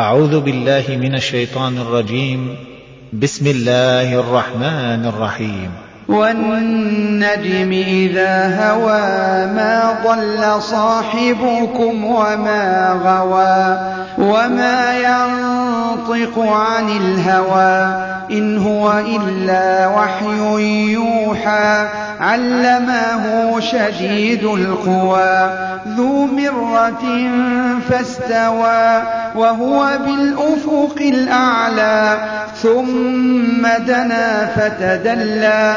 أعوذ بالله من الشيطان الرجيم. بسم الله الرحمن الرحيم. والنجم إذا هوى ما ضل صاحبكم وما غوى وما ينطق عن الهوى إن هو إلا وحي يوحى. علمه شديد القوى ذو مرة فاستوى. وهو بالأفق الأعلى ثم دنا فتدلى.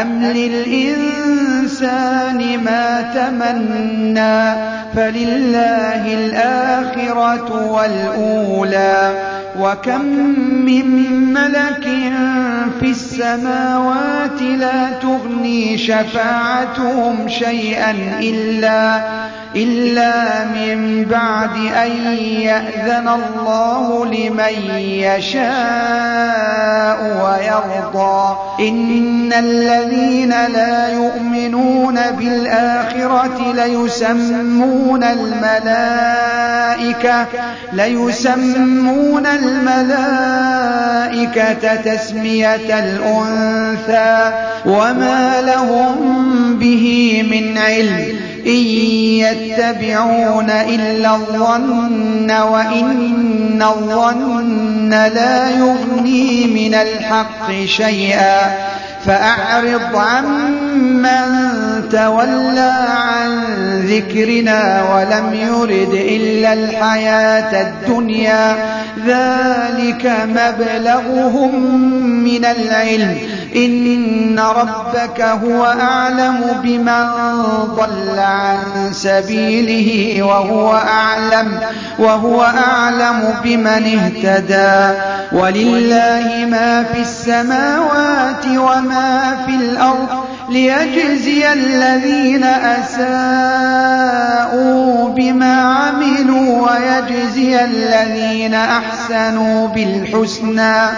أم للإنسان ما تمنى فلله الآخرة والأولى وكم من ملك في السماوات لا تغني شفاعتهم شيئا إلا إلا من بعد أن يأذن الله لمن يشاء ويرضى. إن الذين لا يؤمنون بالآخرة ليسمون الملائكة ليسمون الملائكة تسمية الأنثى. وما لهم به من علم. إن يتبعون إلا الظن وإن الظن لا يغني من الحق شيئا فأعرض عمن تولى عن ذكرنا ولم يرد إلا الحياة الدنيا ذلك مبلغهم من العلم. إن ربك هو أعلم بمن ضل عن سبيله وهو أعلم وهو أعلم بمن اهتدى. ولله ما في السماوات وما في الأرض ليجزي الذين أساءوا بما عملوا. ويجزي الذين أحسنوا بالحسنى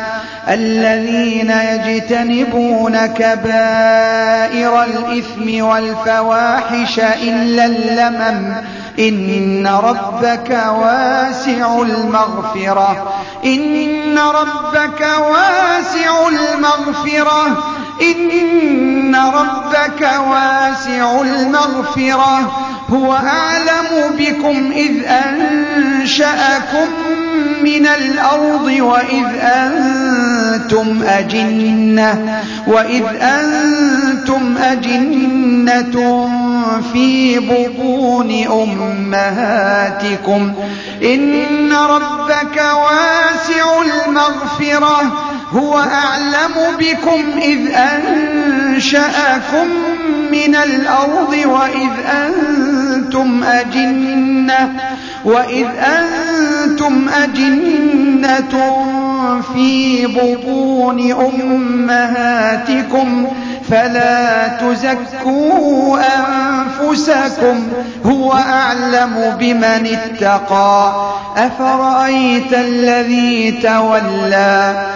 الذين يجتنبون كبائر الإثم والفواحش إلا اللمم. إن ربك واسع المغفرة. إن ربك واسع المغفرة. إن ربك واسع المغفرة. هو أعلم بكم إذ أنشأكم من الأرض وإذ أنتم أجنة وإذ أنتم أجنة في بطون أمهاتكم. إن ربك واسع المغفرة. هو أعلم بكم إذ أنشأكم من الأرض وإذ أنتم أجنة وإذ أنتم أجنة في بطون أمهاتكم فلا تزكوا أنفسكم هو أعلم بمن اتقى. أفرأيت الذي تولى؟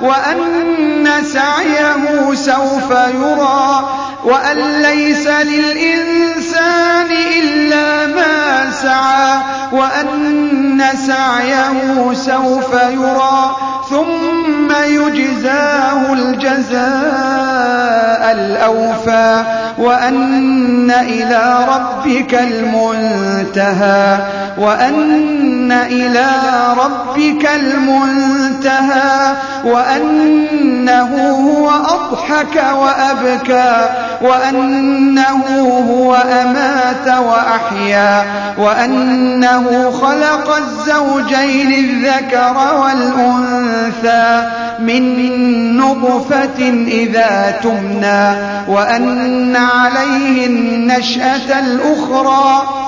وأن سعيه سوف يرى وأن ليس للإنسان إلا ما سعى وأن سعيه سوف يرى ثم يجزاه الجزاء الأوفى وأن إلى ربك المنتهى وأن إلى ربك المنتهى وأنه هو أضحك وأبكى وأنه هو أمات وأحيا وأنه خلق الزوجين الذكر والأنثى من نطفة إذا تمنى وأن عليه النشأة الأخرى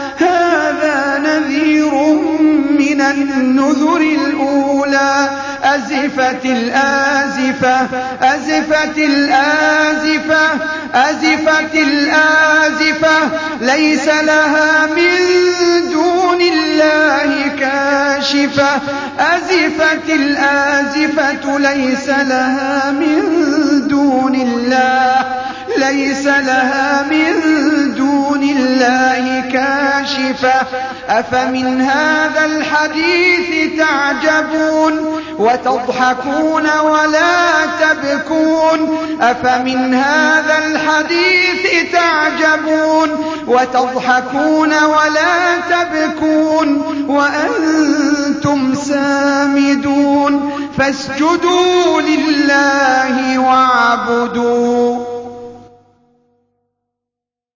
من النذر الأولى أزفت الآزفة أزفت الآزفة أزفت الآزفة ليس لها من دون الله كاشفة. أزفت الآزفة ليس لها من دون الله ليس لها من دون الله كاشفة. أفمن هذا الحديث تعجبون؟ وتضحكون ولا تبكون؟ أفمن هذا الحديث تعجبون؟ وتضحكون ولا تبكون؟ وأنتم سامدون؟ فاسجدوا لله واعبدوا